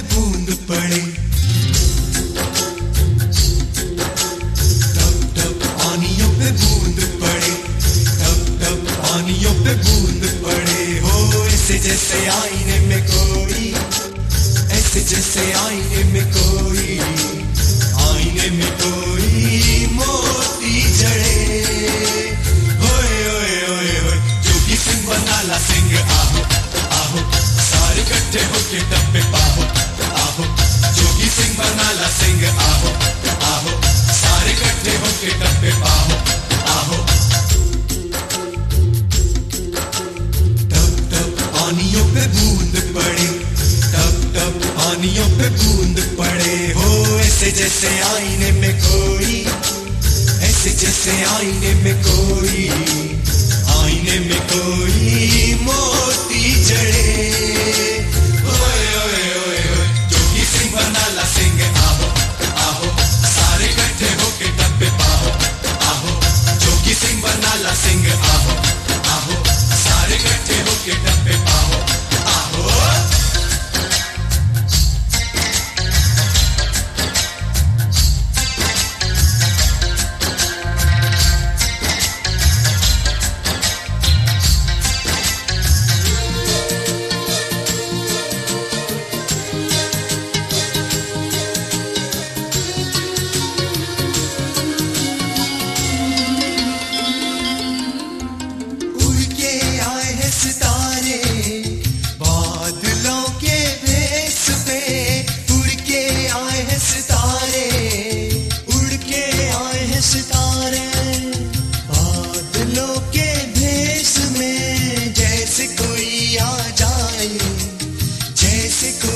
बूंद पड़े। टप टप, पानियों पे बूंद पड़े। टप टप, पानियों पे बूंद पड़े। हो, ऐसे जैसे आईने में कोई। ऐसे जैसे आईने में कोई। आईने में कोई। बूंद पड़े हो, ऐसे जैसे आईने में कोई। ऐसे जैसे आईने में कोई, आईने में कोई मोती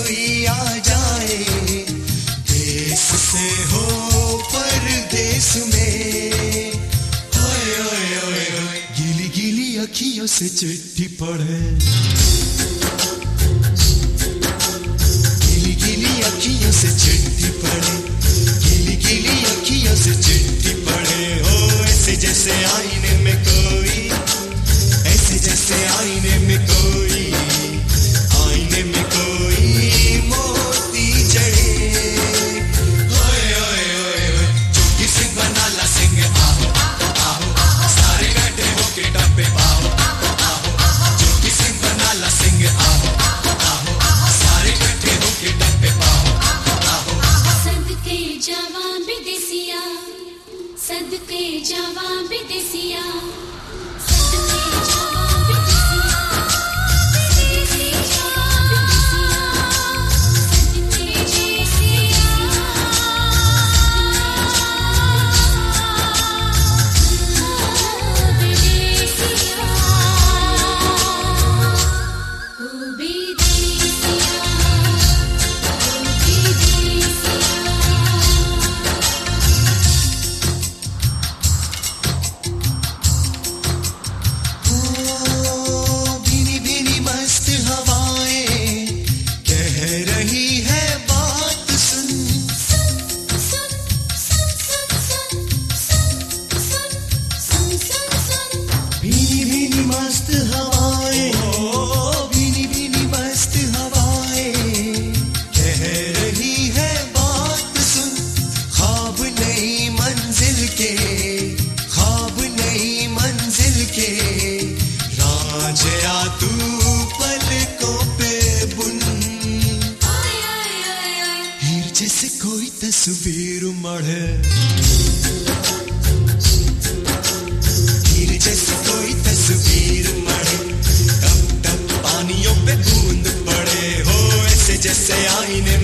कोई आ जाए, देश से हो परदेश में। ओए ओए ओए ओए। गीली गीली अखियों से चिट्ठी पढ़े। गीली गीली अखियों से चिट्ठी पढ़े। गीली गीली अखियों से चिट्ठी पढ़े। ओ ऐसे जैसे आईने जवां विदेसिया बढ़े तीर जैसे कोई तस्वीर मरे टप टप पानियों पे बूंद पड़े हो ऐसे जैसे आईने